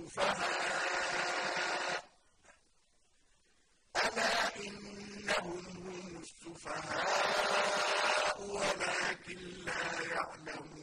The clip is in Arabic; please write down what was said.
السُّفَهَاءُ ۗ أَلَا إِنَّهُمْ هُمُ السُّفَهَاءُ وَلَٰكِن لَّا يَعْلَمُونَ